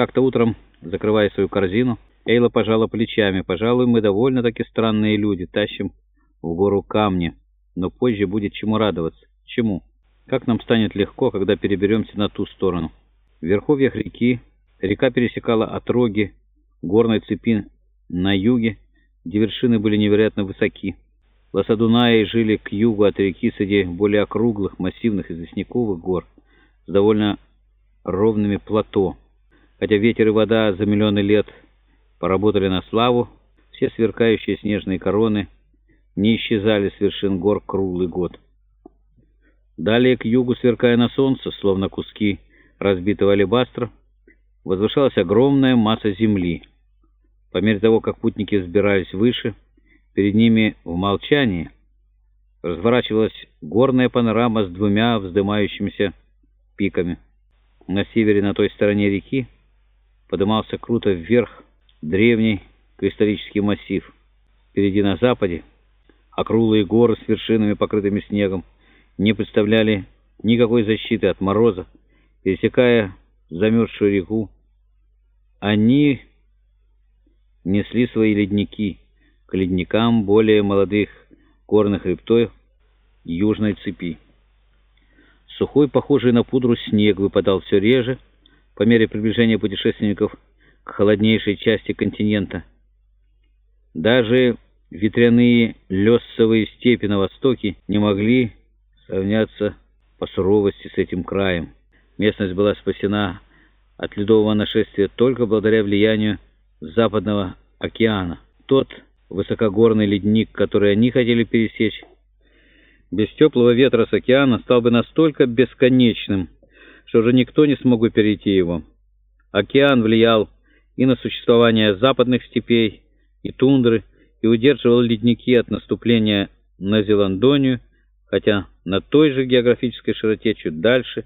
Как-то утром, закрывая свою корзину, Эйла пожала плечами. «Пожалуй, мы довольно-таки странные люди, тащим в гору камни, но позже будет чему радоваться. Чему? Как нам станет легко, когда переберемся на ту сторону?» В верховьях реки река пересекала отроги горной цепи на юге, где вершины были невероятно высоки. Лосадунаи жили к югу от реки среди более округлых, массивных известняковых гор с довольно ровными плато. Хотя ветер и вода за миллионы лет поработали на славу, все сверкающие снежные короны не исчезали с вершин гор круглый год. Далее к югу, сверкая на солнце, словно куски разбитого алебастра, возвышалась огромная масса земли. По мере того, как путники взбирались выше, перед ними в молчании разворачивалась горная панорама с двумя вздымающимися пиками. На севере, на той стороне реки, подымался круто вверх древний кристаллический массив. Впереди на западе округлые горы с вершинами, покрытыми снегом, не представляли никакой защиты от мороза. Пересекая замерзшую реку, они несли свои ледники к ледникам более молодых горных хребтов южной цепи. Сухой, похожий на пудру, снег выпадал все реже по мере приближения путешественников к холоднейшей части континента. Даже ветряные лесовые степи на востоке не могли сравняться по суровости с этим краем. Местность была спасена от ледового нашествия только благодаря влиянию Западного океана. Тот высокогорный ледник, который они хотели пересечь, без теплого ветра с океана стал бы настолько бесконечным, что уже никто не смог бы перейти его. Океан влиял и на существование западных степей и тундры, и удерживал ледники от наступления на Зеландонию, хотя на той же географической широте чуть дальше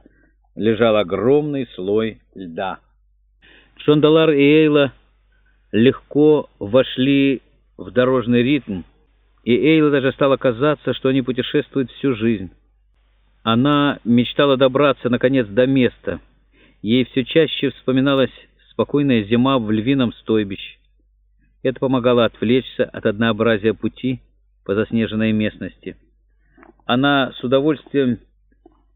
лежал огромный слой льда. Шондалар и Эйла легко вошли в дорожный ритм, и Эйла даже стало казаться, что они путешествуют всю жизнь. Она мечтала добраться, наконец, до места. Ей все чаще вспоминалась спокойная зима в львином стойбище. Это помогало отвлечься от однообразия пути по заснеженной местности. Она с удовольствием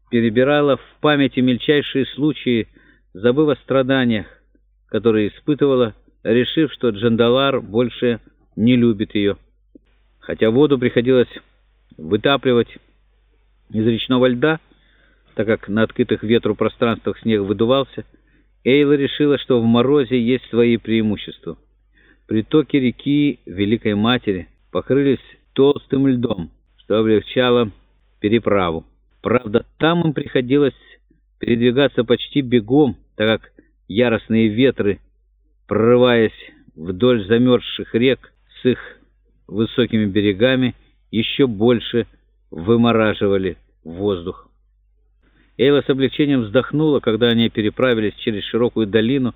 перебирала в памяти мельчайшие случаи, забыв о страданиях, которые испытывала, решив, что Джандалар больше не любит ее. Хотя воду приходилось вытапливать из речного льда, так как на открытых ветру пространствах снег выдувался, Эйла решила, что в морозе есть свои преимущества. Притоки реки Великой Матери покрылись толстым льдом, что облегчало переправу. Правда, там им приходилось передвигаться почти бегом, так как яростные ветры, прорываясь вдоль замерзших рек с их высокими берегами, еще больше вымораживали воздух. Эйла с облегчением вздохнула, когда они переправились через широкую долину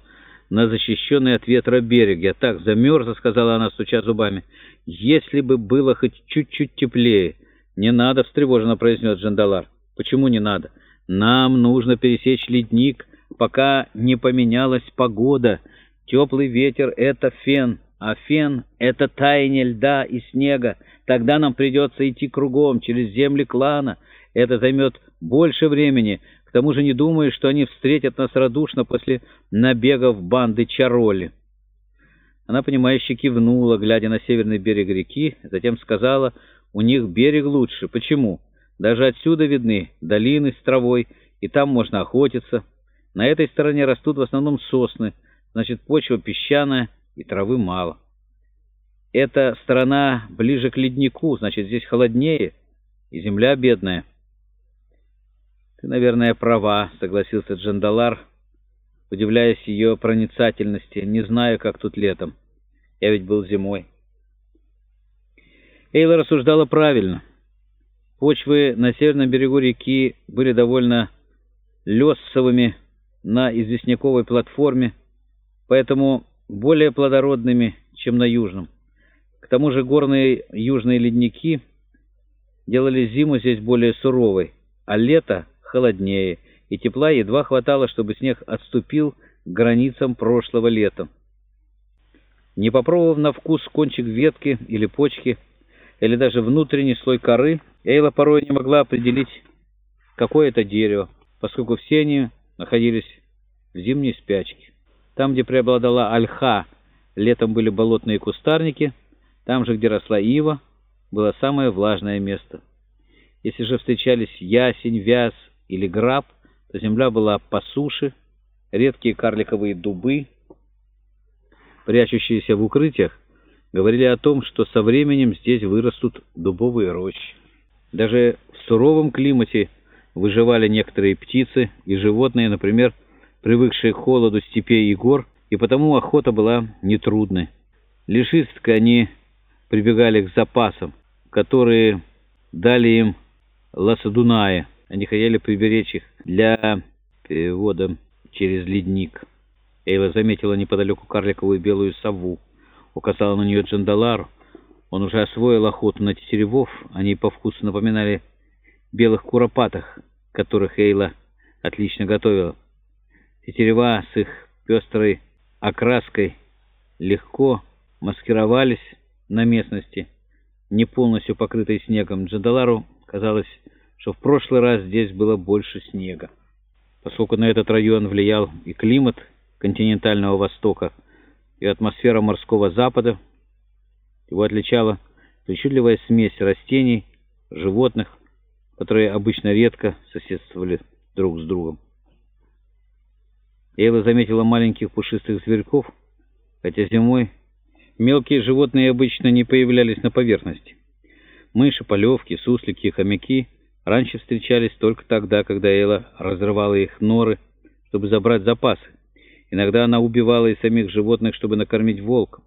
на защищенный от ветра берег. «Я так замерзла», — сказала она, стуча зубами. «Если бы было хоть чуть-чуть теплее». «Не надо», — встревоженно произнес Джандалар. «Почему не надо? Нам нужно пересечь ледник, пока не поменялась погода. Теплый ветер — это фен, а фен — это таяние льда и снега. Тогда нам придется идти кругом, через земли клана. Это займет больше времени. К тому же не думаю, что они встретят нас радушно после набегов банды Чароли». Она, понимающе кивнула, глядя на северный берег реки, затем сказала, «У них берег лучше. Почему? Даже отсюда видны долины с травой, и там можно охотиться. На этой стороне растут в основном сосны, значит, почва песчаная, и травы мало. Эта сторона ближе к леднику, значит, здесь холоднее, и земля бедная». «Ты, наверное, права», — согласился Джандалар, удивляясь ее проницательности. «Не знаю, как тут летом. Я ведь был зимой». Эйла рассуждала правильно. Почвы на северном берегу реки были довольно лесовыми на известняковой платформе, поэтому более плодородными, чем на южном. К тому же горные южные ледники делали зиму здесь более суровой, а лето холоднее, и тепла едва хватало, чтобы снег отступил к границам прошлого лета. Не попробовав на вкус кончик ветки или почки, или даже внутренний слой коры, Эйла порой не могла определить, какое это дерево, поскольку все они находились в зимней спячке. Там, где преобладала ольха, летом были болотные кустарники, там же, где росла ива, было самое влажное место. Если же встречались ясень, вяз или граб, то земля была по суше, редкие карликовые дубы, прячущиеся в укрытиях, говорили о том, что со временем здесь вырастут дубовые рощи. Даже в суровом климате выживали некоторые птицы и животные, например, привыкшие к холоду степей и гор, и потому охота была нетрудной. Лишь изредка они прибегали к запасам, которые дали им ласадуная. Они хотели приберечь их для перевода через ледник. Эйла заметила неподалеку карликовую белую сову, указала на нее Джандалару. Он уже освоил охоту на тетеревов, они по вкусу напоминали белых куропатах, которых Эйла отлично готовила. Тетерева с их пестрой окраской легко маскировались на местности, не полностью покрытой снегом. Джандалару казалось, что в прошлый раз здесь было больше снега. Поскольку на этот район влиял и климат континентального Востока, и атмосфера морского Запада, его отличала причудливая смесь растений, животных, которые обычно редко соседствовали друг с другом. Эйла заметила маленьких пушистых зверьков, хотя зимой мелкие животные обычно не появлялись на поверхности. Мыши, полевки, суслики, хомяки раньше встречались только тогда, когда Эйла разрывала их норы, чтобы забрать запасы. Иногда она убивала и самих животных, чтобы накормить волка.